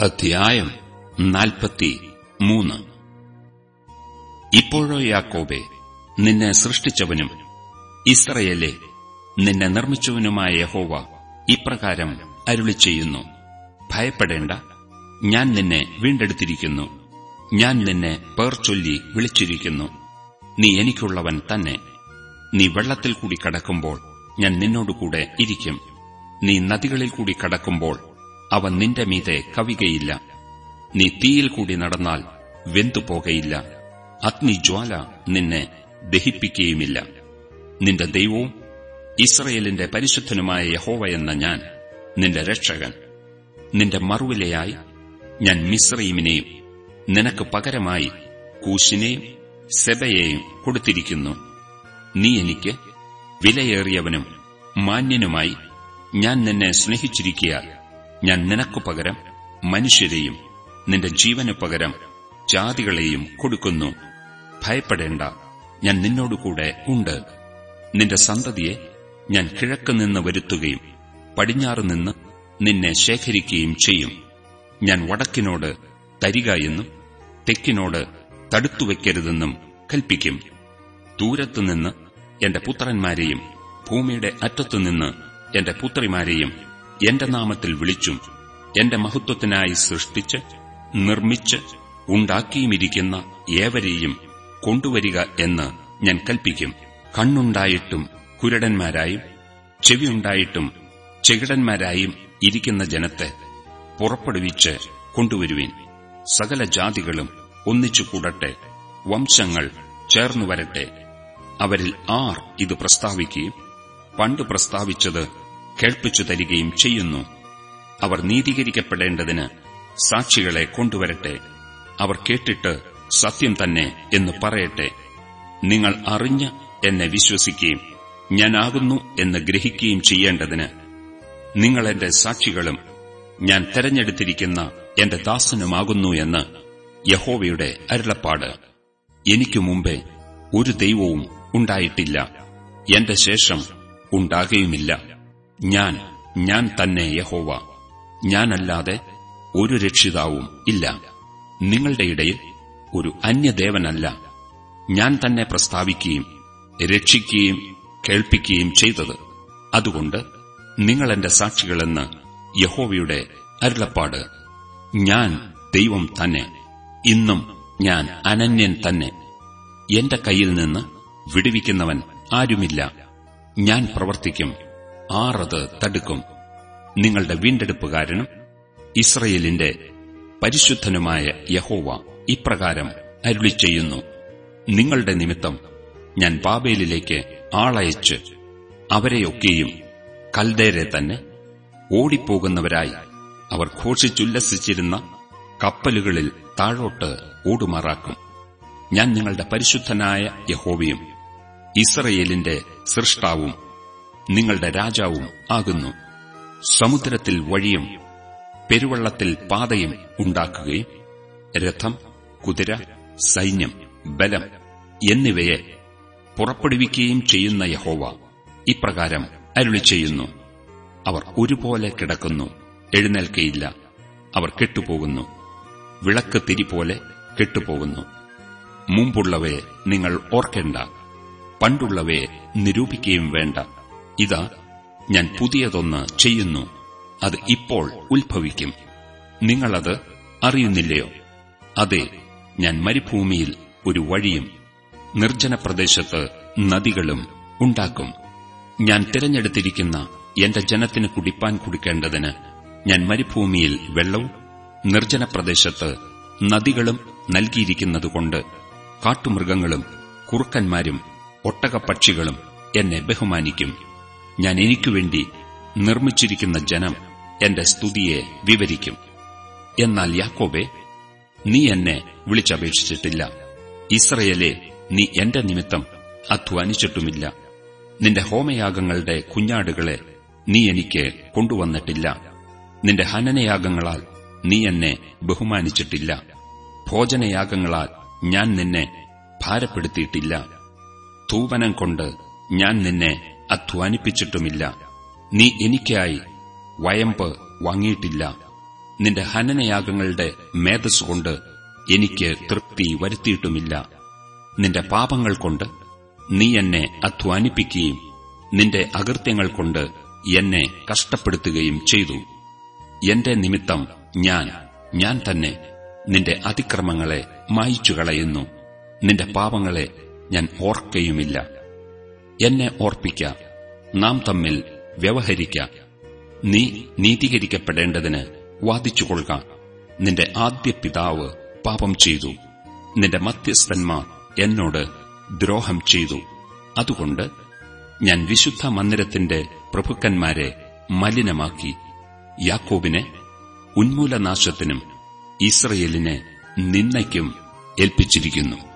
അധ്യായം നാൽപ്പത്തി മൂന്ന്. ഇപ്പോഴോ യാക്കോബെ നിന്നെ സൃഷ്ടിച്ചവനും ഇസ്രയേലെ നിന്നെ നിർമ്മിച്ചവനുമായ യഹോവ ഇപ്രകാരം അരുളി ചെയ്യുന്നു ഭയപ്പെടേണ്ട ഞാൻ നിന്നെ വീണ്ടെടുത്തിരിക്കുന്നു. ഞാൻ നിന്നെ പേർ ചൊല്ലി വിളിച്ചിരിക്കുന്നു. നീ എനിക്കുള്ളവൻ തന്നെ. നീ വെള്ളത്തിൽ കൂടി കടക്കുമ്പോൾ ഞാൻ നിന്നോടുകൂടെ ഇരിക്കും. നീ നദികളിൽ കൂടി കടക്കുമ്പോൾ അവ നിന്റെ മീതെ കവികയില്ല. നീ തീയിൽ കൂടി നടന്നാൽ വെന്തുപോകയില്ല അഗ്നിജ്വാല നിന്നെ ദഹിപ്പിക്കുകയുമില്ല നിന്റെ ദൈവവും ഇസ്രയേലിന്റെ പരിശുദ്ധനുമായ യഹോവ എന്ന ഞാൻ നിന്റെ രക്ഷകൻ. നിന്റെ മറുവിലയായി ഞാൻ മിശ്രീമിനെയും നിനക്ക് പകരമായി കൂശിനെയും സെബയെയും കൊടുത്തിരിക്കുന്നു. നീ എനിക്ക് വിലയേറിയവനും മാന്യനുമായി ഞാൻ നിന്നെ സ്നേഹിച്ചിരിക്കയാൽ ഞാൻ നിനക്കു പകരം മനുഷ്യരെയും നിന്റെ ജീവനു പകരം ജാതികളെയും കൊടുക്കുന്നു. ഭയപ്പെടേണ്ട. ഞാൻ നിന്നോടുകൂടെ ഉണ്ട്. നിന്റെ സന്തതിയെ ഞാൻ കിഴക്കുനിന്ന് വരുത്തുകയും പടിഞ്ഞാറുനിന്ന് നിന്നെ ശേഖരിക്കുകയും ചെയ്യും. ഞാൻ വടക്കിനോട് തരിക എന്നും തെക്കിനോട് തടുത്തുവെക്കരുതെന്നും കൽപ്പിക്കും. ദൂരത്തുനിന്ന് എന്റെ പുത്രന്മാരെയും ഭൂമിയുടെ അറ്റത്തുനിന്ന് എന്റെ പുത്രിമാരെയും എന്റെ നാമത്തിൽ വിളിച്ചും എന്റെ മഹത്വത്തിനായി സൃഷ്ടിച്ച് നിർമ്മിച്ച് ഉണ്ടാക്കിയുമിരിക്കുന്ന ഏവരെയും കൊണ്ടുവരിക എന്ന് ഞാൻ കൽപ്പിക്കും. കണ്ണുണ്ടായിട്ടും കുരടന്മാരായും ചെവിയുണ്ടായിട്ടും ചെകിടന്മാരായും ഇരിക്കുന്ന ജനത്തെ പുറപ്പെടുവിച്ച് കൊണ്ടുവരുവിൻ. സകല ജാതികളും ഒന്നിച്ചു കൂടട്ടെ വംശങ്ങൾ ചേർന്നു വരട്ടെ. അവരിൽ ആർ ഇത് പ്രസ്താവിക്കുകയും പണ്ട് പ്രസ്താവിച്ചത് കേൾപ്പിച്ചു തരികയും ചെയ്യുന്നു. അവർ നീതീകരിക്കപ്പെടേണ്ടതിന് സാക്ഷികളെ കൊണ്ടുവരട്ടെ. അവർ കേട്ടിട്ട് സത്യം തന്നെ എന്ന് പറയട്ടെ. നിങ്ങൾ അറിഞ്ഞ് എന്നെ വിശ്വസിക്കുകയും ഞാനാകുന്നു എന്ന് ഗ്രഹിക്കുകയും ചെയ്യേണ്ടതിന് നിങ്ങൾ എന്റെ സാക്ഷികളും ഞാൻ തെരഞ്ഞെടുത്തിരിക്കുന്ന എന്റെ ദാസനുമാകുന്നു എന്ന് യഹോവയുടെ അരുളപ്പാട്. എനിക്കു മുമ്പേ ഒരു ദൈവവും ഉണ്ടായിട്ടില്ല. എന്റെ ശേഷം ഉണ്ടാകുകയുമില്ല ഞാൻ ഞാൻ തന്നെ യഹോവ. ഞാനല്ലാതെ ഒരു രക്ഷിതാവും ഇല്ല. നിങ്ങളുടെ ഇടയിൽ ഒരു അന്യദേവനല്ല. ഞാൻ തന്നെ പ്രസ്താവിക്കുകയും രക്ഷിക്കുകയും കേൾപ്പിക്കുകയും ചെയ്തത്. അതുകൊണ്ട് നിങ്ങൾ എന്റെ സാക്ഷികളെന്ന് യഹോവയുടെ അരുളപ്പാട്. ഞാൻ ദൈവം തന്നെ. ഇന്നും ഞാൻ അനന്യൻ തന്നെ. എന്റെ കയ്യിൽ നിന്ന് വിടുവിക്കുന്നവൻ ആരുമില്ല. ഞാൻ പ്രവർത്തിക്കും. ആറത് തടുക്കും. നിങ്ങളുടെ വീണ്ടെടുപ്പുകാരനും ഇസ്രയേലിന്റെ പരിശുദ്ധനുമായ യഹോവ ഇപ്രകാരം അരുളി ചെയ്യുന്നു. നിങ്ങളുടെ നിമിത്തം ഞാൻ ബാബേലിലേക്ക് ആളയച്ച് അവരെയൊക്കെയും കൽദേരെ തന്നെ ഓടിപ്പോകുന്നവരായി അവർ ഘോഷിച്ചുല്ലസിച്ചിരുന്ന കപ്പലുകളിൽ താഴോട്ട് ഓടുമാറാക്കും. ഞാൻ നിങ്ങളുടെ പരിശുദ്ധനായ യഹോവയും ഇസ്രയേലിന്റെ സൃഷ്ടാവും നിങ്ങളുടെ രാജാവും ആകുന്നു. സമുദ്രത്തിൽ വഴിയും പെരുവള്ളത്തിൽ പാതയും ഉണ്ടാക്കുകയും രഥം കുതിര സൈന്യം ബലം എന്നിവയെ പുറപ്പെടുവിക്കുകയും ചെയ്യുന്ന യഹോവ ഇപ്രകാരം അരുളി ചെയ്യുന്നു അവർ ഒരുപോലെ കിടക്കുന്നു എഴുന്നേൽക്കയില്ല. അവർ കെട്ടുപോകുന്നു വിളക്ക് തിരി പോലെ കെട്ടുപോകുന്നു. മുമ്പുള്ളവയെ നിങ്ങൾ ഓർക്കേണ്ട പണ്ടുള്ളവയെ നിരൂപിക്കുകയും വേണ്ട. ഇതാ ഞാൻ പുതിയതൊന്ന് ചെയ്യുന്നു. അത് ഇപ്പോൾ ഉത്ഭവിക്കും. നിങ്ങളത് അറിയുന്നില്ലയോ? അതെ ഞാൻ മരുഭൂമിയിൽ ഒരു വഴിയും നിർജന പ്രദേശത്ത് നദികളും ഉണ്ടാക്കും. ഞാൻ തിരഞ്ഞെടുത്തിരിക്കുന്ന എന്റെ ജനത്തിന് കുടിപ്പാൻ കുടിക്കേണ്ടതിന് ഞാൻ മരുഭൂമിയിൽ വെള്ളവും നിർജന പ്രദേശത്ത് നദികളും നൽകിയിരിക്കുന്നതുകൊണ്ട് കാട്ടുമൃഗങ്ങളും കുറുക്കന്മാരും ഒട്ടകപ്പക്ഷികളും എന്നെ ബഹുമാനിക്കും. ഞാൻ എനിക്കുവേണ്ടി നിർമ്മിച്ചിരിക്കുന്ന ജനം എന്റെ സ്തുതിയെ വിവരിക്കും. എന്നാൽ യാക്കോബെ നീ എന്നെ വിളിച്ചപേക്ഷിച്ചിട്ടില്ല. ഇസ്രയേലെ നീ എന്റെ നിമിത്തം അധ്വാനിച്ചിട്ടുമില്ല. നിന്റെ ഹോമയാഗങ്ങളുടെ കുഞ്ഞാടുകളെ നീ എനിക്ക് കൊണ്ടുവന്നിട്ടില്ല. നിന്റെ ഹനനയാഗങ്ങളാൽ നീ എന്നെ ബഹുമാനിച്ചിട്ടില്ല. ഭോജനയാഗങ്ങളാൽ ഞാൻ നിന്നെ ഭാരപ്പെടുത്തിയിട്ടില്ല. ധൂപനം കൊണ്ട് ഞാൻ നിന്നെ അധ്വാനിപ്പിച്ചിട്ടുമില്ല. നീ എനിക്കായി വയമ്പ് വാങ്ങിയിട്ടില്ല. നിന്റെ ഹനനയാഗങ്ങളുടെ മേധസ്സുകൊണ്ട് എനിക്ക് തൃപ്തി വരുത്തിയിട്ടുമില്ല. നിന്റെ പാപങ്ങൾ കൊണ്ട് നീ എന്നെ അധ്വാനിപ്പിക്കുകയും നിന്റെ അകൃത്യങ്ങൾ കൊണ്ട് എന്നെ കഷ്ടപ്പെടുത്തുകയും ചെയ്തു. എന്റെ നിമിത്തം ഞാൻ ഞാൻ തന്നെ നിന്റെ അതിക്രമങ്ങളെ മായിച്ചു കളയുന്നു നിന്റെ പാപങ്ങളെ ഞാൻ ഓർക്കയുമില്ല. എന്നെ ഓർപ്പിക്ക. നാം തമ്മിൽ വ്യവഹരിക്ക. നീ നീതീകരിക്കപ്പെടേണ്ടതിന് വാദിച്ചുകൊള്ളുക. നിന്റെ ആദ്യ പിതാവ് പാപം ചെയ്തു. നിന്റെ മധ്യസ്ഥന്മാർ എന്നോട് ദ്രോഹം ചെയ്തു. അതുകൊണ്ട് ഞാൻ വിശുദ്ധ മന്ദിരത്തിന്റെ പ്രഭുക്കന്മാരെ മലിനമാക്കി. യാക്കോബിനെ ഉന്മൂലനാശത്തിനും ഇസ്രയേലിനെ നിന്നയ്ക്കും ഏൽപ്പിച്ചിരിക്കുന്നു.